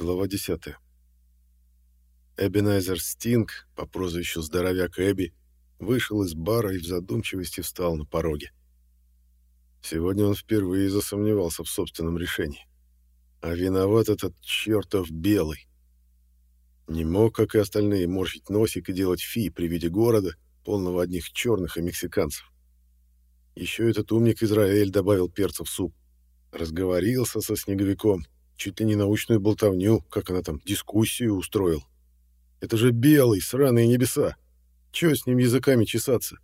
Глава 10. Эбенайзер Стинг, по прозвищу Здоровяк Эбби, вышел из бара и в задумчивости встал на пороге. Сегодня он впервые засомневался в собственном решении. А виноват этот чертов белый. Не мог, как и остальные, морщить носик и делать фи при виде города, полного одних черных и мексиканцев. Еще этот умник Израиль добавил перца в суп. Разговорился со снеговиком — чуть ли не научную болтовню, как она там, дискуссию устроил. Это же белый, сраные небеса. Чего с ним языками чесаться?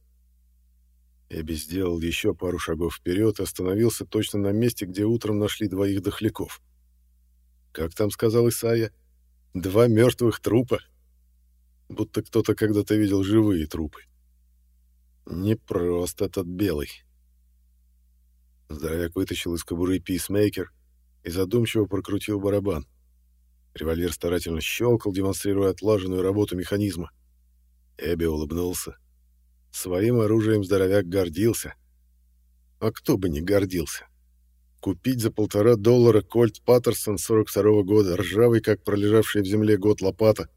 Эбби сделал еще пару шагов вперед и остановился точно на месте, где утром нашли двоих дохляков. Как там сказал Исайя? Два мертвых трупа. Будто кто-то когда-то видел живые трупы. Не просто тот белый. Здоровяк вытащил из кобуры писмейкер — и задумчиво прокрутил барабан. Револьвер старательно щелкал, демонстрируя отлаженную работу механизма. Эбби улыбнулся. Своим оружием здоровяк гордился. А кто бы не гордился? Купить за полтора доллара кольт Паттерсон 42-го года, ржавый, как пролежавший в земле год лопата,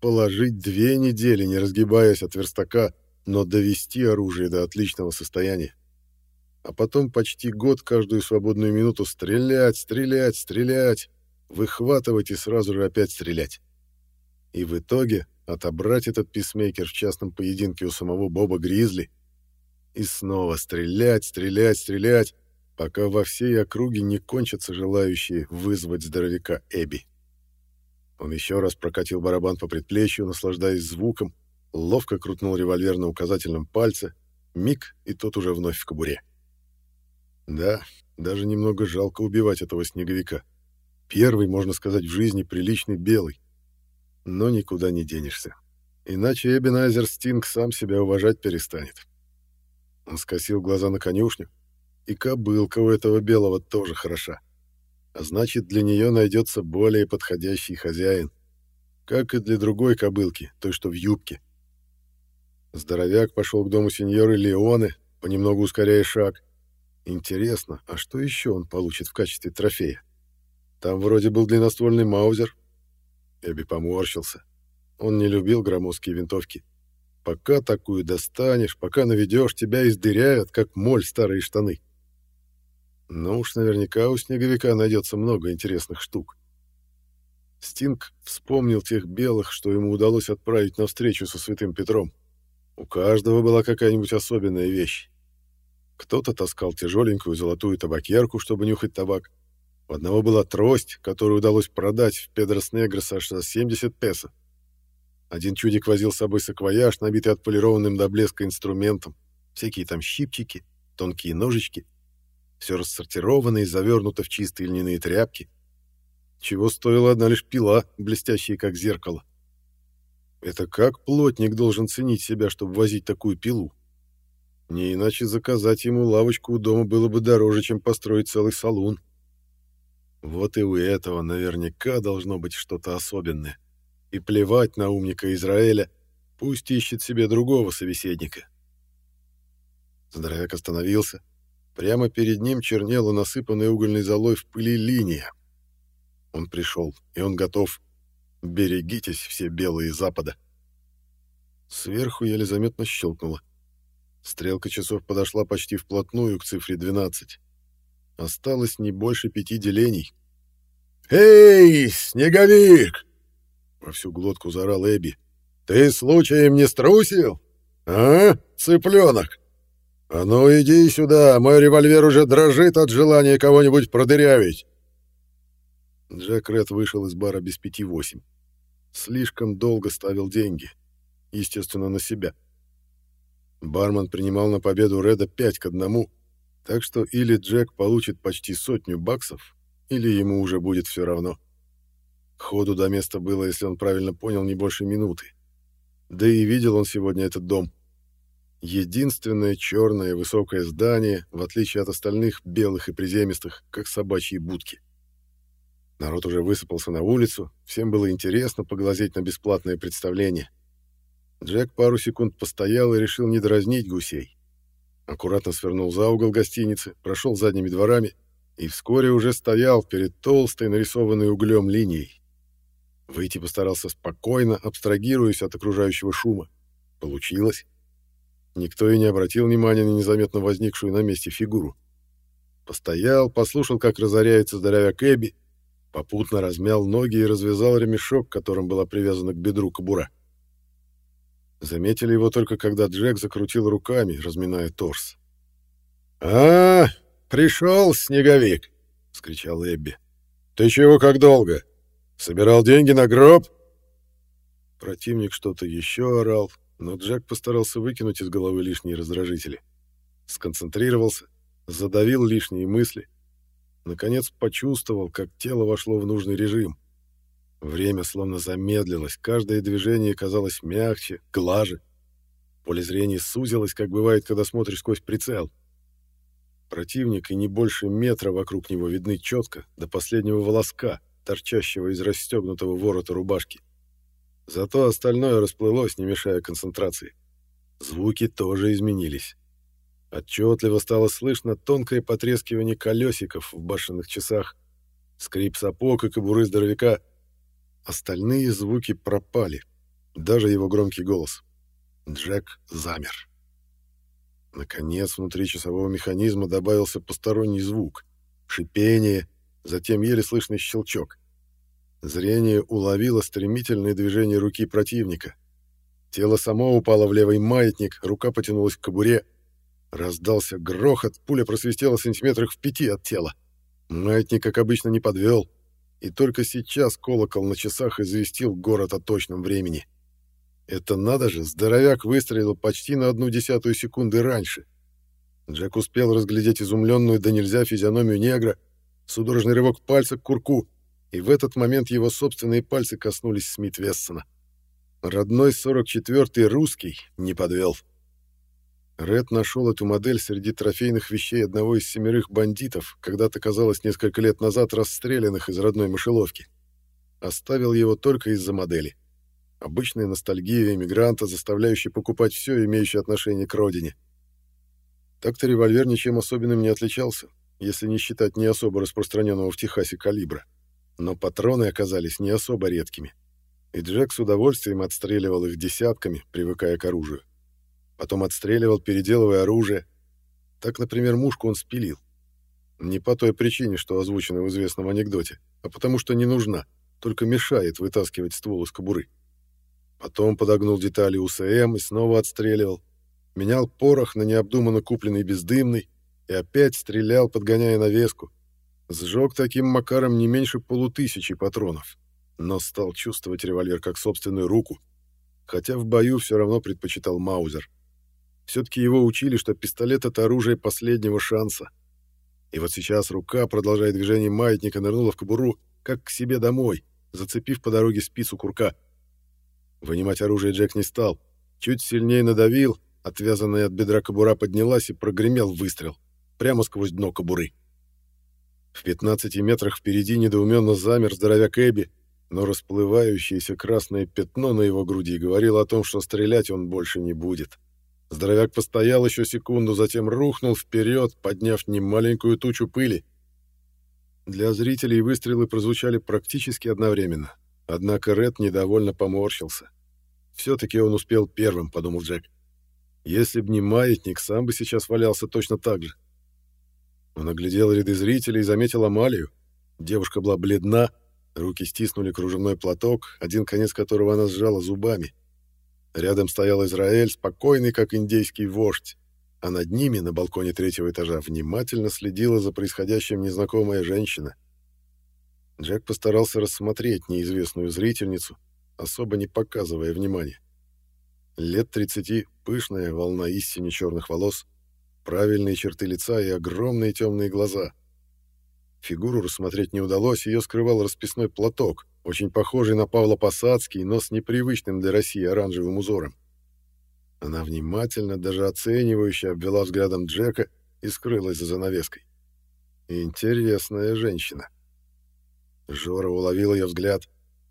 положить две недели, не разгибаясь от верстака, но довести оружие до отличного состояния а потом почти год каждую свободную минуту стрелять, стрелять, стрелять, выхватывать и сразу же опять стрелять. И в итоге отобрать этот писмейкер в частном поединке у самого Боба Гризли и снова стрелять, стрелять, стрелять, пока во всей округе не кончатся желающие вызвать здоровяка Эбби. Он еще раз прокатил барабан по предплечью, наслаждаясь звуком, ловко крутнул револьвер на указательном пальце, миг, и тот уже вновь в кобуре. Да, даже немного жалко убивать этого снеговика. Первый, можно сказать, в жизни приличный белый. Но никуда не денешься. Иначе Эбенайзер Стинг сам себя уважать перестанет. Он скосил глаза на конюшню, и кобылка у этого белого тоже хороша. А значит, для нее найдется более подходящий хозяин. Как и для другой кобылки, той, что в юбке. Здоровяк пошел к дому сеньоры Леоны, понемногу ускоряя шаг, Интересно, а что еще он получит в качестве трофея? Там вроде был длинноствольный маузер. Эбби поморщился. Он не любил громоздкие винтовки. Пока такую достанешь, пока наведешь, тебя издыряют, как моль старые штаны. Но уж наверняка у снеговика найдется много интересных штук. Стинг вспомнил тех белых, что ему удалось отправить на встречу со Святым Петром. У каждого была какая-нибудь особенная вещь. Кто-то таскал тяжеленькую золотую табакерку, чтобы нюхать табак. У одного была трость, которую удалось продать в Педрос Негрос аж за 70 песо. Один чудик возил с собой саквояж, набитый отполированным до блеска инструментом. Всякие там щипчики, тонкие ножички. Все рассортировано и завернуто в чистые льняные тряпки. Чего стоила одна лишь пила, блестящая как зеркало. Это как плотник должен ценить себя, чтобы возить такую пилу? Не иначе заказать ему лавочку у дома было бы дороже, чем построить целый салон. Вот и у этого наверняка должно быть что-то особенное. И плевать на умника Израиля, пусть ищет себе другого собеседника. Здоровяк остановился. Прямо перед ним чернела насыпанная угольной золой в пыли линия. Он пришел, и он готов. Берегитесь все белые запада. Сверху еле заметно щелкнуло. Стрелка часов подошла почти вплотную к цифре 12. Осталось не больше пяти делений. «Эй, снеговик!» Во всю глотку заорал Эбби. «Ты случаем не струсил? А, цыпленок? А ну иди сюда, мой револьвер уже дрожит от желания кого-нибудь продырявить!» Джек Ред вышел из бара без пяти восемь. Слишком долго ставил деньги. Естественно, на себя. — Бармен принимал на победу Реда 5 к 1, так что или Джек получит почти сотню баксов, или ему уже будет все равно. Ходу до места было, если он правильно понял, не больше минуты. Да и видел он сегодня этот дом. Единственное черное высокое здание, в отличие от остальных белых и приземистых, как собачьи будки. Народ уже высыпался на улицу, всем было интересно поглазеть на бесплатное представление — Джек пару секунд постоял и решил не дразнить гусей. Аккуратно свернул за угол гостиницы, прошел задними дворами и вскоре уже стоял перед толстой, нарисованной углем линией. Выйти постарался спокойно, абстрагируясь от окружающего шума. Получилось. Никто и не обратил внимания на незаметно возникшую на месте фигуру. Постоял, послушал, как разоряется здоровяк Эбби, попутно размял ноги и развязал ремешок, которым была привязана к бедру кобура. Заметили его только, когда Джек закрутил руками, разминая торс. «А, пришел снеговик!» — скричал Эбби. «Ты чего как долго? Собирал деньги на гроб?» Противник что-то еще орал, но Джек постарался выкинуть из головы лишние раздражители. Сконцентрировался, задавил лишние мысли. Наконец почувствовал, как тело вошло в нужный режим. Время словно замедлилось, каждое движение казалось мягче, глаже. Поле зрения сузилось, как бывает, когда смотришь сквозь прицел. Противник и не больше метра вокруг него видны четко, до последнего волоска, торчащего из расстегнутого ворота рубашки. Зато остальное расплылось, не мешая концентрации. Звуки тоже изменились. Отчетливо стало слышно тонкое потрескивание колесиков в башенных часах, скрип сапог и кобуры здоровяка. Остальные звуки пропали, даже его громкий голос. Джек замер. Наконец, внутри часового механизма добавился посторонний звук. Шипение, затем еле слышный щелчок. Зрение уловило стремительное движение руки противника. Тело само упало в левый маятник, рука потянулась к кобуре — Раздался грохот, пуля просвистела сантиметрах в пяти от тела. Маятник, как обычно, не подвел, и только сейчас колокол на часах известил город о точном времени. Это надо же, здоровяк выстрелил почти на одну десятую секунды раньше. Джек успел разглядеть изумленную да нельзя физиономию негра, судорожный рывок пальца к курку, и в этот момент его собственные пальцы коснулись Смит Вессона. Родной 44-й русский не подвел. Ред нашел эту модель среди трофейных вещей одного из семерых бандитов, когда-то казалось несколько лет назад расстрелянных из родной мышеловки. Оставил его только из-за модели. Обычная ностальгия эмигранта, заставляющая покупать все, имеющее отношение к родине. Так-то револьвер ничем особенным не отличался, если не считать не особо распространенного в Техасе калибра. Но патроны оказались не особо редкими. И Джек с удовольствием отстреливал их десятками, привыкая к оружию потом отстреливал, переделывая оружие. Так, например, мушку он спилил. Не по той причине, что озвучено в известном анекдоте, а потому что не нужна, только мешает вытаскивать ствол из кобуры. Потом подогнул детали УСМ и снова отстреливал. Менял порох на необдуманно купленный бездымный и опять стрелял, подгоняя навеску. Сжег таким макаром не меньше полутысячи патронов, но стал чувствовать револьвер как собственную руку, хотя в бою все равно предпочитал Маузер. Все-таки его учили, что пистолет — это оружие последнего шанса. И вот сейчас рука, продолжая движение маятника, нырнула в кобуру, как к себе домой, зацепив по дороге спицу курка. Вынимать оружие Джек не стал. Чуть сильнее надавил, отвязанная от бедра кобура поднялась и прогремел выстрел. Прямо сквозь дно кобуры. В 15 метрах впереди недоуменно замер здоровяк Эбби, но расплывающееся красное пятно на его груди говорило о том, что стрелять он больше не будет. — Здоровяк постоял еще секунду, затем рухнул вперед, подняв немаленькую тучу пыли. Для зрителей выстрелы прозвучали практически одновременно. Однако Ред недовольно поморщился. «Все-таки он успел первым», — подумал Джек. «Если б не маятник, сам бы сейчас валялся точно так же». Он оглядел ряды зрителей и заметил Амалию. Девушка была бледна, руки стиснули кружевной платок, один конец которого она сжала зубами. Рядом стоял Израиль, спокойный, как индейский вождь, а над ними, на балконе третьего этажа, внимательно следила за происходящим незнакомая женщина. Джек постарался рассмотреть неизвестную зрительницу, особо не показывая внимания. Лет 30, пышная волна истине черных волос, правильные черты лица и огромные темные глаза. Фигуру рассмотреть не удалось, ее скрывал расписной платок, очень похожий на Павла Посадский, но с непривычным для России оранжевым узором. Она внимательно, даже оценивающе обвела взглядом Джека и скрылась за занавеской. Интересная женщина. Жора уловил ее взгляд,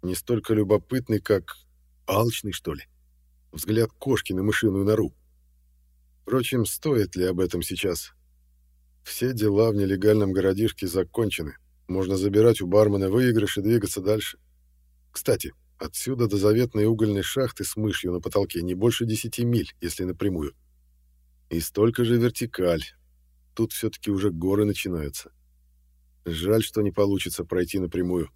не столько любопытный, как алчный, что ли. Взгляд кошки на мышиную нору. Впрочем, стоит ли об этом сейчас? Все дела в нелегальном городишке закончены. Можно забирать у бармена выигрыш и двигаться дальше. Кстати, Отсюда до заветной угольной шахты с мышью на потолке не больше 10 миль, если напрямую. И столько же вертикаль. Тут все-таки уже горы начинаются. Жаль, что не получится пройти напрямую.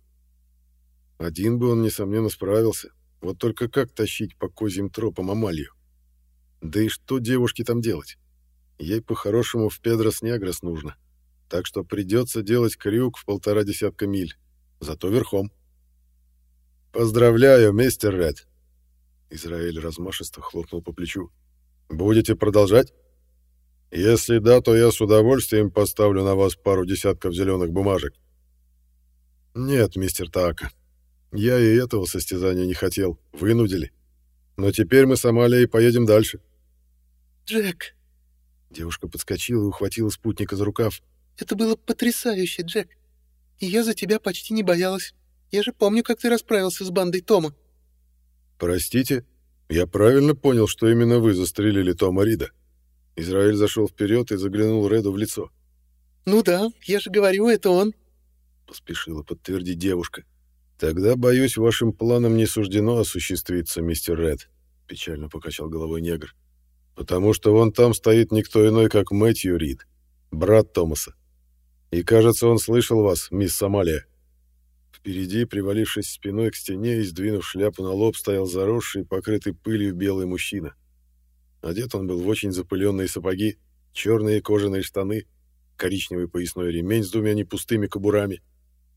Один бы он, несомненно, справился. Вот только как тащить по козьим тропам Амалью? Да и что девушке там делать? Ей по-хорошему в Педрос-Негрос нужно. Так что придется делать крюк в полтора десятка миль. Зато верхом. «Поздравляю, мистер Ред!» Израиль размашисто хлопнул по плечу. «Будете продолжать?» «Если да, то я с удовольствием поставлю на вас пару десятков зеленых бумажек». «Нет, мистер Така, я и этого состязания не хотел. Вынудили. Но теперь мы с Амалией поедем дальше». «Джек!» Девушка подскочила и ухватила спутника за рукав. «Это было потрясающе, Джек. И я за тебя почти не боялась. Я же помню, как ты расправился с бандой Тома. Простите, я правильно понял, что именно вы застрелили Тома Рида. Израиль зашел вперед и заглянул Реду в лицо. Ну да, я же говорю, это он. Поспешила подтвердить девушка. Тогда, боюсь, вашим планам не суждено осуществиться, мистер Ред, печально покачал головой негр. Потому что вон там стоит никто иной, как Мэтью Рид, брат Томаса. И, кажется, он слышал вас, мисс Сомалия. Впереди, привалившись спиной к стене и сдвинув шляпу на лоб, стоял заросший, покрытый пылью белый мужчина. Одет он был в очень запыленные сапоги, черные кожаные штаны, коричневый поясной ремень с двумя непустыми кобурами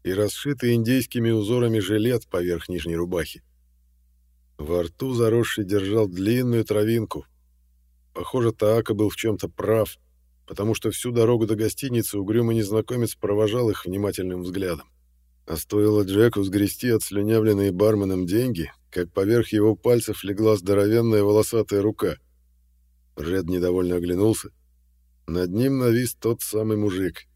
и расшитый индейскими узорами жилет поверх нижней рубахи. Во рту заросший держал длинную травинку. Похоже, Таака был в чем-то прав, потому что всю дорогу до гостиницы угрюмый незнакомец провожал их внимательным взглядом. А стоило Джеку сгрести отслюнявленные барменом деньги, как поверх его пальцев легла здоровенная волосатая рука. Ред недовольно оглянулся. Над ним навис тот самый мужик.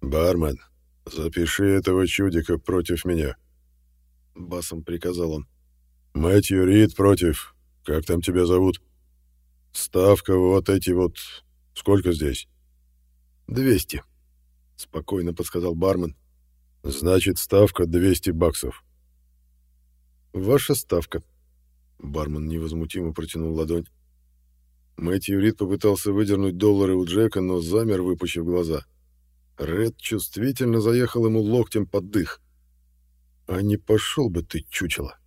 «Бармен, запиши этого чудика против меня», — басом приказал он. «Мэтью Рид против... Как там тебя зовут?» «Ставка вот эти вот... Сколько здесь?» «Двести», — спокойно подсказал бармен. Значит, ставка 200 баксов. Ваша ставка. Бармен невозмутимо протянул ладонь. Мэтью Рид попытался выдернуть доллары у Джека, но замер, выпучив глаза. Ред чувствительно заехал ему локтем под дых. «А не пошел бы ты, чучело!»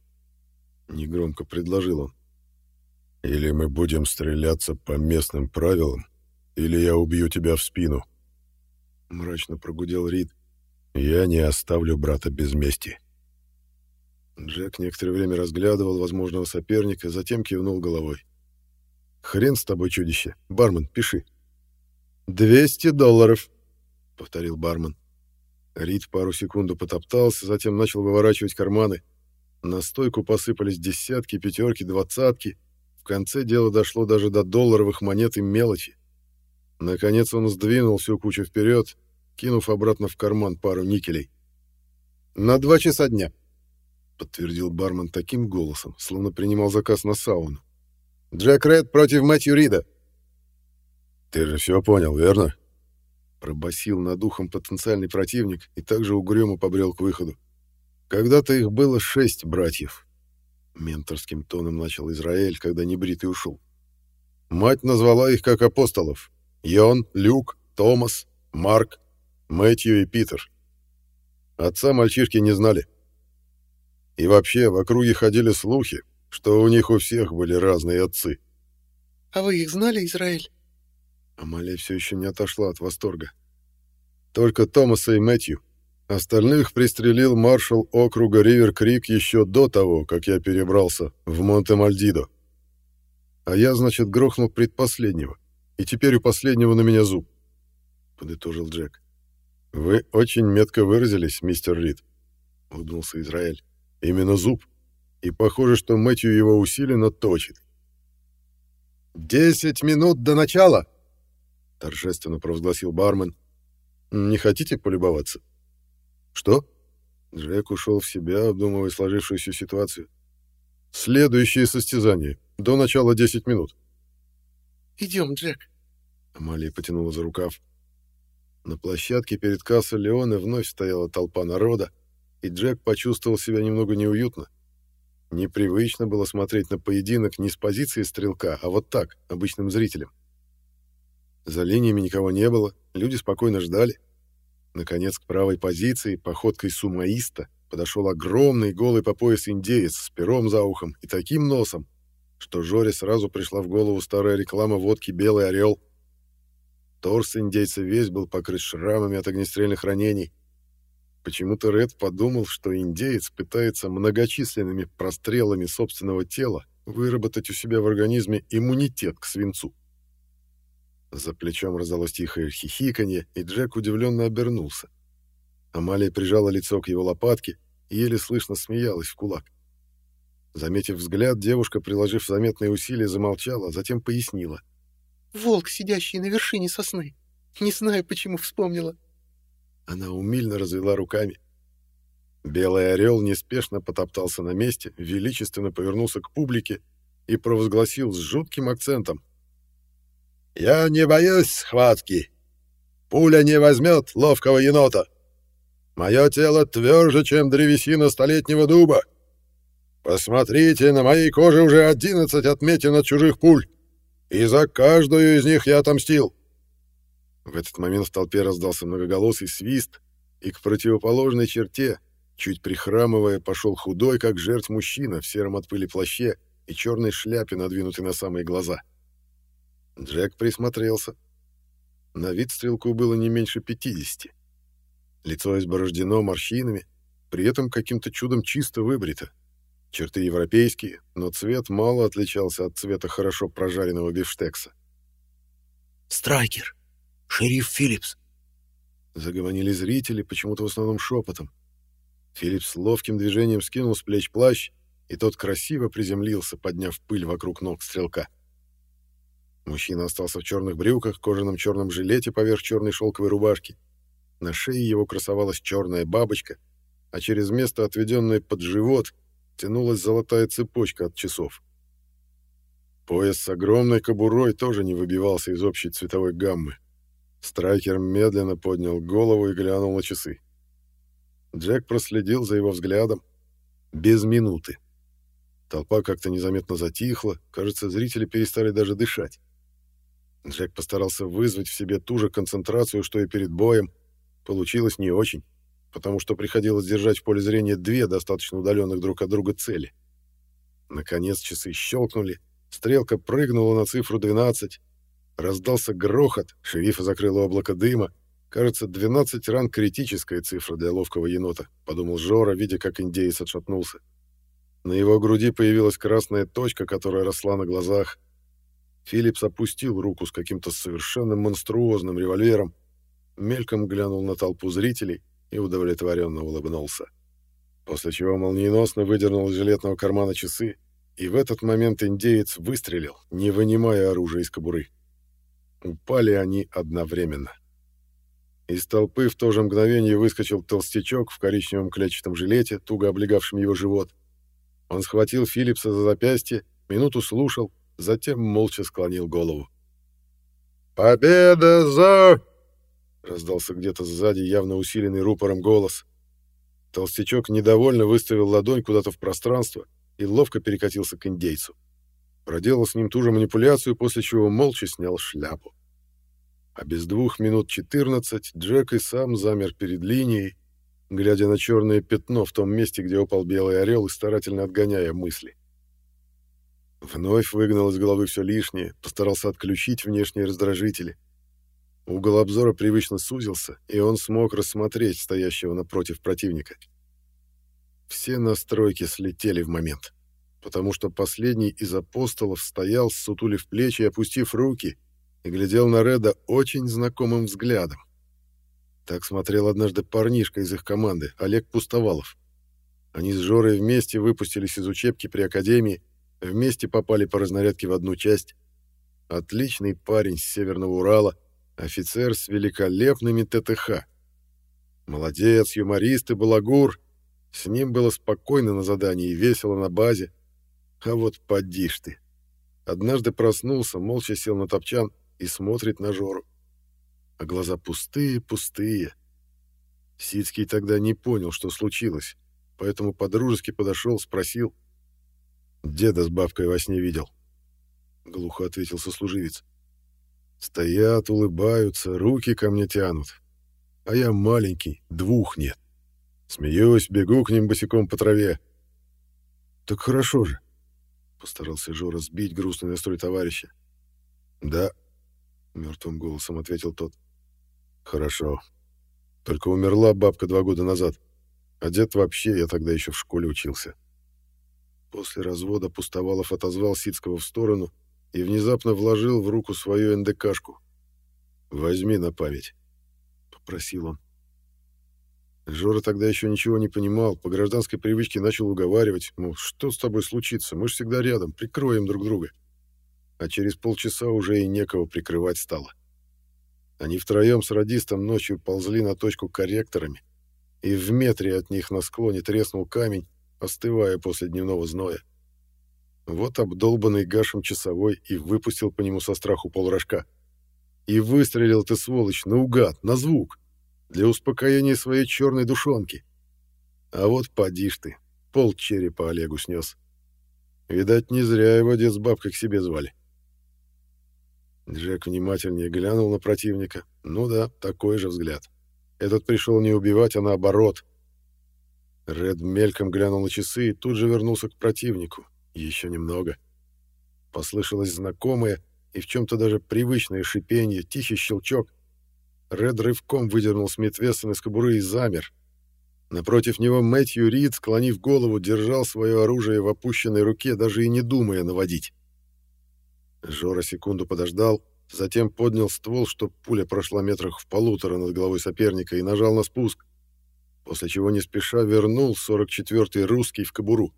Негромко предложил он. «Или мы будем стреляться по местным правилам, или я убью тебя в спину!» Мрачно прогудел Рид. Я не оставлю брата без мести. Джек некоторое время разглядывал возможного соперника, затем кивнул головой. «Хрен с тобой, чудище. Бармен, пиши». «Двести долларов», — повторил бармен. Рид пару секунд потоптался, затем начал выворачивать карманы. На стойку посыпались десятки, пятерки, двадцатки. Конце дело дошло даже до долларовых монет и мелочи. Наконец он сдвинул всю кучу вперед, кинув обратно в карман пару никелей. «На два часа дня», — подтвердил бармен таким голосом, словно принимал заказ на сауну. «Джек Ред против Мэтью Рида». «Ты же все понял, верно?» Пробасил над ухом потенциальный противник и также угрюмо побрел к выходу. «Когда-то их было шесть братьев», — менторским тоном начал Израиль, когда небритый ушел. «Мать назвала их как апостолов. Йон, Люк, Томас, Марк, Мэтью и Питер. Отца мальчишки не знали. И вообще, в округе ходили слухи, что у них у всех были разные отцы. «А вы их знали, Израиль?» Амалия все еще не отошла от восторга. «Только Томаса и Мэтью. Остальных пристрелил маршал округа Ривер-Крик еще до того, как я перебрался в Монте-Мальдидо. А я, значит, грохнул предпоследнего, и теперь у последнего на меня зуб», — подытожил Джек. «Вы очень метко выразились, мистер Рид», — улыбнулся Израиль. «Именно зуб. И похоже, что Мэтью его усиленно точит». «Десять минут до начала!» — торжественно провозгласил бармен. «Не хотите полюбоваться?» «Что?» Джек ушел в себя, обдумывая сложившуюся ситуацию. «Следующее состязание. До начала 10 минут». «Идем, Джек». Амалия потянула за рукав. На площадке перед кассой Леона вновь стояла толпа народа, и Джек почувствовал себя немного неуютно, Непривычно было смотреть на поединок не с позиции стрелка, а вот так, обычным зрителем. За линиями никого не было, люди спокойно ждали. Наконец, к правой позиции, походкой сумаиста, подошел огромный голый по пояс индеец с пером за ухом и таким носом, что Жоре сразу пришла в голову старая реклама водки «Белый орел». Торс индейца весь был покрыт шрамами от огнестрельных ранений. Почему-то Ред подумал, что индеец пытается многочисленными прострелами собственного тела выработать у себя в организме иммунитет к свинцу. За плечом раздалось тихое хихиканье, и Джек удивленно обернулся. Амалия прижала лицо к его лопатке и еле слышно смеялась в кулак. Заметив взгляд, девушка, приложив заметные усилия, замолчала, а затем пояснила. «Волк, сидящий на вершине сосны. Не знаю, почему вспомнила». Она умильно развела руками. Белый орел неспешно потоптался на месте, величественно повернулся к публике и провозгласил с жутким акцентом. «Я не боюсь схватки. Пуля не возьмет ловкого енота. Мое тело тверже, чем древесина столетнего дуба. Посмотрите, на моей коже уже одиннадцать отметин от чужих пуль, и за каждую из них я отомстил. В этот момент в толпе раздался многоголосый свист, и к противоположной черте, чуть прихрамывая, пошел худой, как жертв мужчина в сером от пыли плаще и черной шляпе, надвинутой на самые глаза. Джек присмотрелся. На вид стрелку было не меньше пятидесяти. Лицо изборождено морщинами, при этом каким-то чудом чисто выбрито. Черты европейские, но цвет мало отличался от цвета хорошо прожаренного бифштекса. «Страйкер! Шериф Филлипс!» Загомонили зрители, почему-то в основном шепотом. Филлипс ловким движением скинул с плеч плащ, и тот красиво приземлился, подняв пыль вокруг ног стрелка. Мужчина остался в черных брюках, кожаном черном жилете поверх черной шелковой рубашки — на шее его красовалась черная бабочка, а через место, отведенное под живот, тянулась золотая цепочка от часов. Пояс с огромной кобурой тоже не выбивался из общей цветовой гаммы. Страйкер медленно поднял голову и глянул на часы. Джек проследил за его взглядом. Без минуты. Толпа как-то незаметно затихла, кажется, зрители перестали даже дышать. Джек постарался вызвать в себе ту же концентрацию, что и перед боем, Получилось не очень, потому что приходилось держать в поле зрения две достаточно удаленных друг от друга цели. Наконец часы щелкнули, стрелка прыгнула на цифру 12, раздался грохот, шерифа закрыло облако дыма. Кажется, 12 ран — критическая цифра для ловкого енота, подумал Жора, видя, как индеец отшатнулся. На его груди появилась красная точка, которая росла на глазах. Филлипс опустил руку с каким-то совершенно монструозным револьвером, мельком глянул на толпу зрителей и удовлетворенно улыбнулся. После чего молниеносно выдернул из жилетного кармана часы, и в этот момент индеец выстрелил, не вынимая оружия из кобуры. Упали они одновременно. Из толпы в то же мгновение выскочил толстячок в коричневом клетчатом жилете, туго облегавшем его живот. Он схватил Филлипса за запястье, минуту слушал, затем молча склонил голову. «Победа за...» Раздался где-то сзади явно усиленный рупором голос. Толстячок недовольно выставил ладонь куда-то в пространство и ловко перекатился к индейцу. Проделал с ним ту же манипуляцию, после чего молча снял шляпу. А без двух минут четырнадцать Джек и сам замер перед линией, глядя на черное пятно в том месте, где упал белый орел, и старательно отгоняя мысли. Вновь выгнал из головы все лишнее, постарался отключить внешние раздражители — Угол обзора привычно сузился, и он смог рассмотреть стоящего напротив противника. Все настройки слетели в момент, потому что последний из апостолов стоял, сутулив плечи опустив руки, и глядел на Реда очень знакомым взглядом. Так смотрел однажды парнишка из их команды, Олег Пустовалов. Они с Жорой вместе выпустились из учебки при академии, вместе попали по разнарядке в одну часть. Отличный парень с Северного Урала — Офицер с великолепными ТТХ. Молодец, юморист и балагур. С ним было спокойно на задании и весело на базе. А вот поди ж ты. Однажды проснулся, молча сел на топчан и смотрит на Жору. А глаза пустые-пустые. Сицкий тогда не понял, что случилось, поэтому подружески подошел, спросил. Деда с бабкой во сне видел. Глухо ответил сослуживец. Стоят, улыбаются, руки ко мне тянут. А я маленький, двух нет. Смеюсь, бегу к ним босиком по траве. Так хорошо же. Постарался Жора сбить грустный настрой товарища. Да, мертвым голосом ответил тот. Хорошо. Только умерла бабка два года назад. А дед вообще, я тогда еще в школе учился. После развода Пустовалов отозвал Сицкого в сторону и внезапно вложил в руку свою НДКшку. «Возьми на память», — попросил он. Жора тогда еще ничего не понимал, по гражданской привычке начал уговаривать, мол, что с тобой случится, мы же всегда рядом, прикроем друг друга. А через полчаса уже и некого прикрывать стало. Они втроем с радистом ночью ползли на точку корректорами, и в метре от них на склоне треснул камень, остывая после дневного зноя. Вот обдолбанный гашем часовой и выпустил по нему со страху полрожка. И выстрелил ты, сволочь, наугад, на звук, для успокоения своей черной душонки. А вот поди ж ты, пол черепа Олегу снес. Видать, не зря его дед с бабкой к себе звали. Джек внимательнее глянул на противника. Ну да, такой же взгляд. Этот пришел не убивать, а наоборот. Ред мельком глянул на часы и тут же вернулся к противнику. Еще немного. Послышалось знакомое и в чем-то даже привычное шипение, тихий щелчок. Ред рывком выдернул Смит Вессон из кобуры и замер. Напротив него Мэтью Рид, склонив голову, держал свое оружие в опущенной руке, даже и не думая наводить. Жора секунду подождал, затем поднял ствол, чтоб пуля прошла метрах в полутора над головой соперника и нажал на спуск, после чего не спеша вернул 44-й русский в кобуру.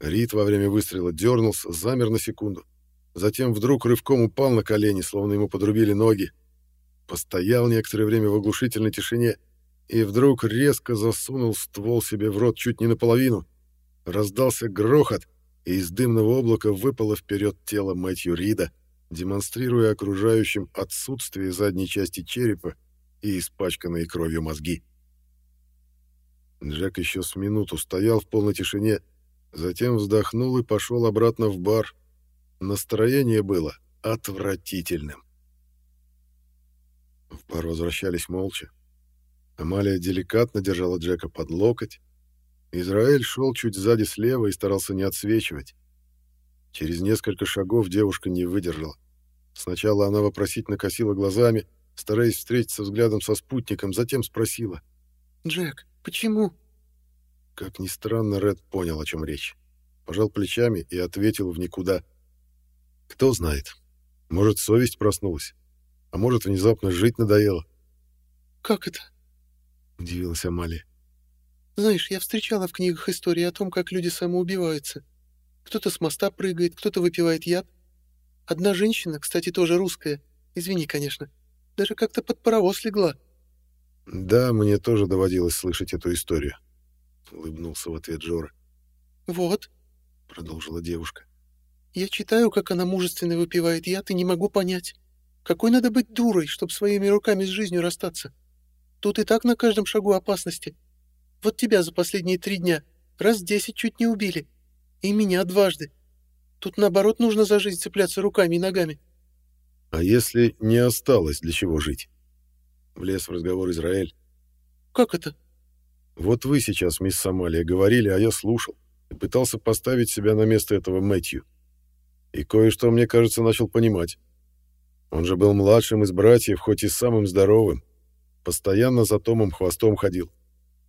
Рид во время выстрела дернулся, замер на секунду, затем вдруг рывком упал на колени, словно ему подрубили ноги, постоял некоторое время в оглушительной тишине и вдруг резко засунул ствол себе в рот чуть не наполовину. Раздался грохот — и из дымного облака выпало вперед тело Мэтью Рида, демонстрируя окружающим отсутствие задней части черепа и испачканные кровью мозги. Джек еще с минуту стоял в полной тишине, затем вздохнул и пошел обратно в бар. Настроение было отвратительным. В бар возвращались молча. Амалия деликатно держала Джека под локоть, Израиль шел чуть сзади слева и старался не отсвечивать. Через несколько шагов девушка не выдержала. Сначала она вопросительно косила глазами, стараясь встретиться взглядом со спутником, затем спросила. «Джек, почему?» Как ни странно, Ред понял, о чем речь. Пожал плечами и ответил в никуда. «Кто знает. Может, совесть проснулась. А может, внезапно жить надоело». «Как это?» — удивилась Амалия. Знаешь, я встречала в книгах истории о том, как люди самоубиваются. Кто-то с моста прыгает, кто-то выпивает яд. Одна женщина, кстати, тоже русская, извини, конечно, даже как-то под паровоз легла. Да, мне тоже доводилось слышать эту историю, улыбнулся в ответ Джора. Вот, продолжила девушка. Я читаю, как она мужественно выпивает яд, и не могу понять, какой надо быть дурой, чтобы своими руками с жизнью расстаться. Тут и так на каждом шагу опасности. — вот тебя за последние три дня раз десять чуть не убили. И меня дважды. Тут, наоборот, нужно за жизнь цепляться руками и ногами. А если не осталось для чего жить? Влез в разговор Израиль. Как это? Вот вы сейчас, мисс Сомалия, говорили, а я слушал и пытался поставить себя на место этого Мэтью. И кое-что, мне кажется, начал понимать. Он же был младшим из братьев, хоть и самым здоровым. Постоянно за Томом хвостом ходил.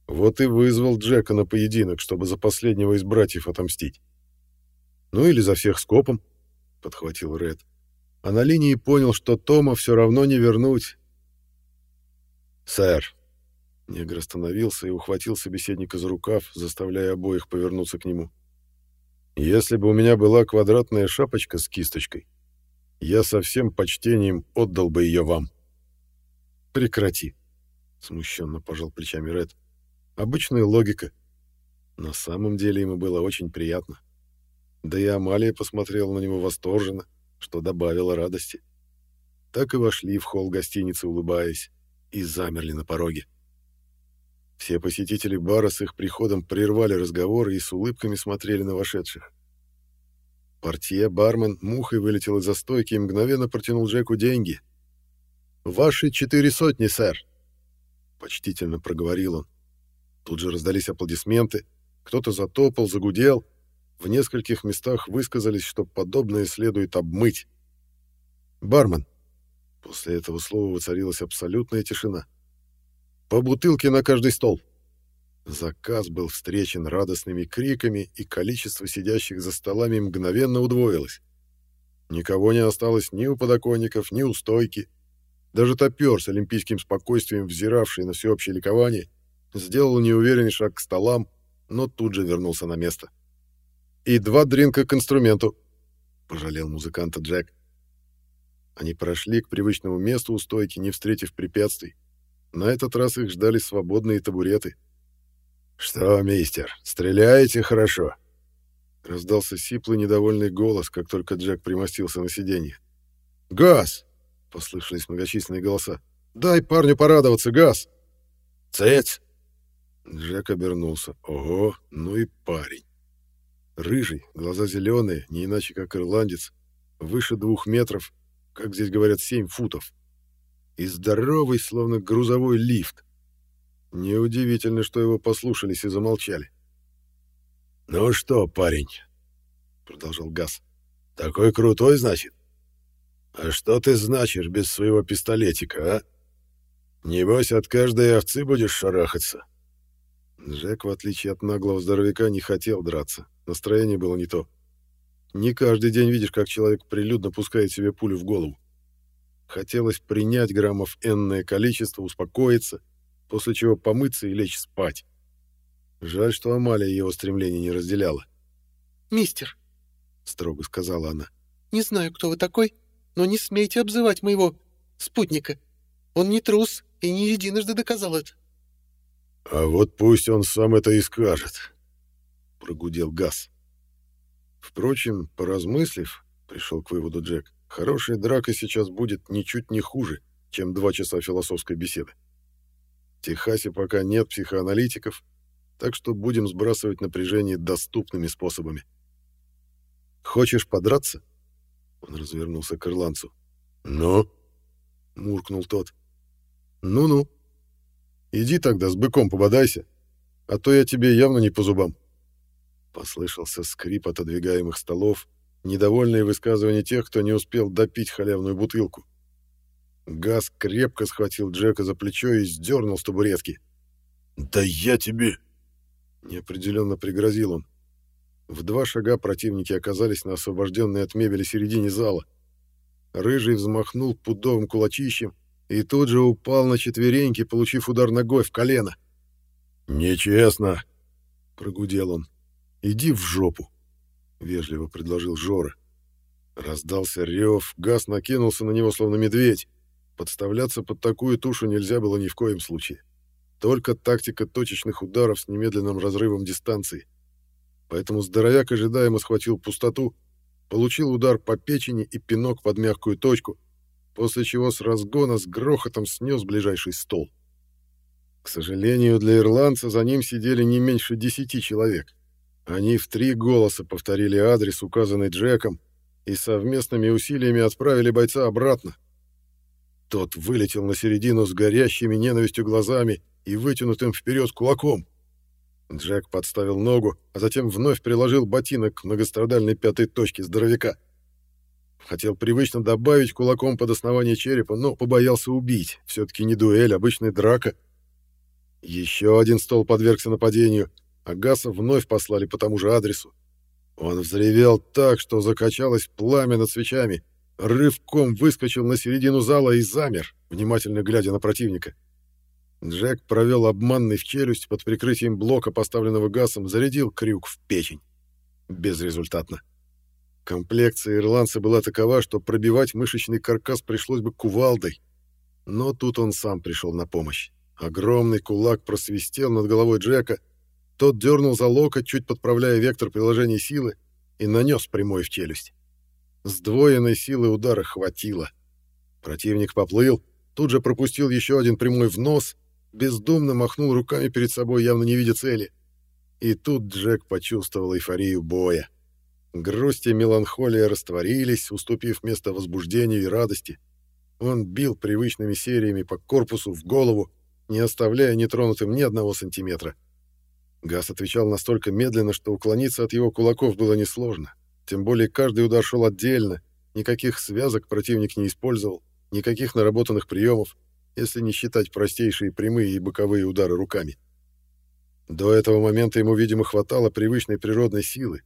Вот и вызвал Джека на поединок, чтобы за последнего из братьев отомстить. Ну или за всех скопом, — подхватил Ред. А на линии понял, что Тома все равно не вернуть. «Сэр!» Негр остановился и ухватил собеседника за рукав, заставляя обоих повернуться к нему. «Если бы у меня была квадратная шапочка с кисточкой, я со всем почтением отдал бы ее вам». «Прекрати!» — смущенно пожал плечами Ред. Обычная логика. На самом деле ему было очень приятно. Да и Амалия посмотрела на него восторженно, что добавило радости. Так и вошли в холл гостиницы, улыбаясь, и замерли на пороге. Все посетители бара с их приходом прервали разговоры и с улыбками смотрели на вошедших. Портье, бармен, мухой вылетел из-за стойки и мгновенно протянул Джеку деньги. «Ваши четыре сотни, сэр!» Почтительно проговорил он. Тут же раздались аплодисменты, кто-то затопал, загудел. В нескольких местах высказались, что подобное следует обмыть. «Бармен!» После этого слова воцарилась абсолютная тишина. «По бутылке на каждый стол!» Заказ был встречен радостными криками, и количество сидящих за столами мгновенно удвоилось. Никого не осталось ни у подоконников, ни у стойки. Даже топер с олимпийским спокойствием, взиравший на всеобщее ликование, сделал неуверенный шаг к столам, но тут же вернулся на место. «И два дринка к инструменту», — пожалел музыканта Джек. Они прошли к привычному месту у стойки, не встретив препятствий. На этот раз их ждали свободные табуреты — «Что, мистер, стреляете хорошо?» Раздался сиплый недовольный голос, как только Джек примостился на сиденье. «Газ!» — послышались многочисленные голоса. «Дай парню порадоваться, газ!» «Цец!» Джек обернулся. «Ого, ну и парень!» Рыжий, глаза зеленые, не иначе как ирландец, выше двух метров, как здесь говорят, семь футов. И здоровый, словно грузовой лифт. Неудивительно, что его послушались и замолчали. «Ну что, парень?» — продолжал Газ. «Такой крутой, значит? А что ты значишь без своего пистолетика, а? Небось, от каждой овцы будешь шарахаться?» Джек, в отличие от наглого здоровяка, не хотел драться. Настроение было не то. Не каждый день видишь, как человек прилюдно пускает себе пулю в голову. Хотелось принять граммов энное количество, успокоиться после чего помыться и лечь спать. Жаль, что Амалия его стремление не разделяла. «Мистер», — строго сказала она, — «не знаю, кто вы такой, но не смейте обзывать моего спутника. Он не трус и не единожды доказал это». «А вот пусть он сам это и скажет», — прогудел Газ. Впрочем, поразмыслив, пришел к выводу Джек, хорошая драка сейчас будет ничуть не хуже, чем два часа философской беседы. В Техасе пока нет психоаналитиков, так что будем сбрасывать напряжение доступными способами. «Хочешь подраться?» Он развернулся к ирландцу. «Ну?» — муркнул тот. «Ну-ну. Иди тогда с быком пободайся, а то я тебе явно не по зубам». Послышался скрип отодвигаемых столов, недовольные высказывания тех, кто не успел допить халявную бутылку. Газ крепко схватил Джека за плечо и сдернул с табуретки. «Да я тебе...» Неопределенно пригрозил он. В два шага противники оказались на освобожденной от мебели середине зала. Рыжий взмахнул пудовым кулачищем и тут же упал на четвереньки, получив удар ногой в колено. «Нечестно!» — прогудел он. «Иди в жопу!» — вежливо предложил Жора. Раздался рев, газ накинулся на него, словно медведь. Подставляться под такую тушу нельзя было ни в коем случае. Только тактика точечных ударов с немедленным разрывом дистанции. Поэтому здоровяк ожидаемо схватил пустоту, получил удар по печени и пинок под мягкую точку, после чего с разгона с грохотом снес ближайший стол. К сожалению, для ирландца за ним сидели не меньше десяти человек. Они в три голоса повторили адрес, указанный Джеком, и совместными усилиями отправили бойца обратно, тот вылетел на середину с горящими ненавистью глазами и вытянутым вперед кулаком. Джек подставил ногу, а затем вновь приложил ботинок к многострадальной пятой точке здоровяка. Хотел привычно добавить кулаком под основание черепа, но побоялся убить. Все-таки не дуэль, обычная драка. Еще один стол подвергся нападению, а Гаса вновь послали по тому же адресу. Он взревел так, что закачалось пламя над свечами, рывком выскочил на середину зала и замер, внимательно глядя на противника. Джек провел обманный в челюсть под прикрытием блока, поставленного газом, зарядил крюк в печень. Безрезультатно. Комплекция ирландца была такова, что пробивать мышечный каркас пришлось бы кувалдой. Но тут он сам пришел на помощь. Огромный кулак просвистел над головой Джека, тот дернул за локоть, чуть подправляя вектор приложения силы, и нанес прямой в челюсть. Сдвоенной силы удара хватило. Противник поплыл, тут же пропустил еще один прямой в нос, бездумно махнул руками перед собой, явно не видя цели. И тут Джек почувствовал эйфорию боя. Грусть и меланхолия растворились, уступив место возбуждению и радости. Он бил привычными сериями по корпусу в голову, не оставляя нетронутым ни одного сантиметра. Газ отвечал настолько медленно, что уклониться от его кулаков было несложно. Тем более каждый удар шел отдельно, никаких связок противник не использовал, никаких наработанных приемов, если не считать простейшие прямые и боковые удары руками. До этого момента ему, видимо, хватало привычной природной силы.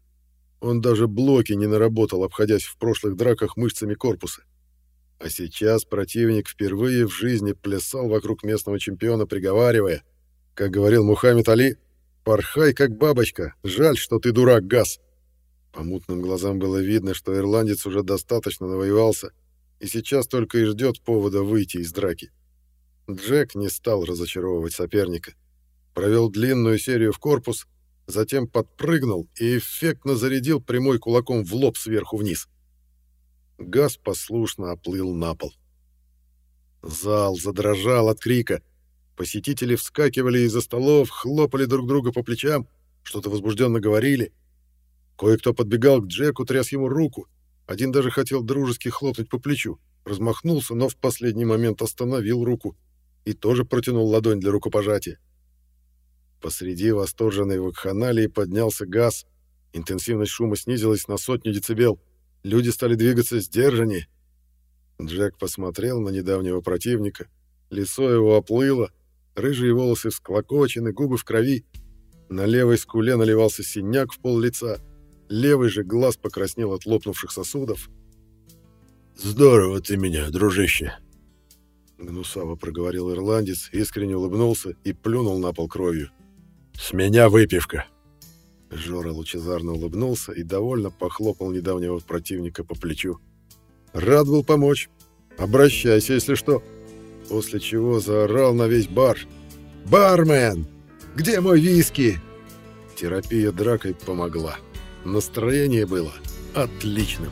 Он даже блоки не наработал, обходясь в прошлых драках мышцами корпуса. А сейчас противник впервые в жизни плясал вокруг местного чемпиона, приговаривая, как говорил Мухаммед Али, «Порхай, как бабочка, жаль, что ты дурак, Газ». По мутным глазам было видно, что ирландец уже достаточно навоевался и сейчас только и ждет повода выйти из драки. Джек не стал разочаровывать соперника. Провел длинную серию в корпус, затем подпрыгнул и эффектно зарядил прямой кулаком в лоб сверху вниз. Газ послушно оплыл на пол. Зал задрожал от крика. Посетители вскакивали из-за столов, хлопали друг друга по плечам, что-то возбужденно говорили. Кое-кто подбегал к Джеку, тряс ему руку. Один даже хотел дружески хлопнуть по плечу. Размахнулся, но в последний момент остановил руку и тоже протянул ладонь для рукопожатия. Посреди восторженной вакханалии поднялся газ. Интенсивность шума снизилась на сотню децибел. Люди стали двигаться сдержаннее. Джек посмотрел на недавнего противника. Лицо его оплыло, рыжие волосы всклокочены, губы в крови. На левой скуле наливался синяк в пол лица. Левый же глаз покраснел от лопнувших сосудов. «Здорово ты меня, дружище!» Гнусаво проговорил ирландец, искренне улыбнулся и плюнул на пол кровью. «С меня выпивка!» Жора лучезарно улыбнулся и довольно похлопал недавнего противника по плечу. «Рад был помочь. Обращайся, если что!» После чего заорал на весь бар. «Бармен! Где мой виски?» Терапия дракой помогла. Настроение было отличным.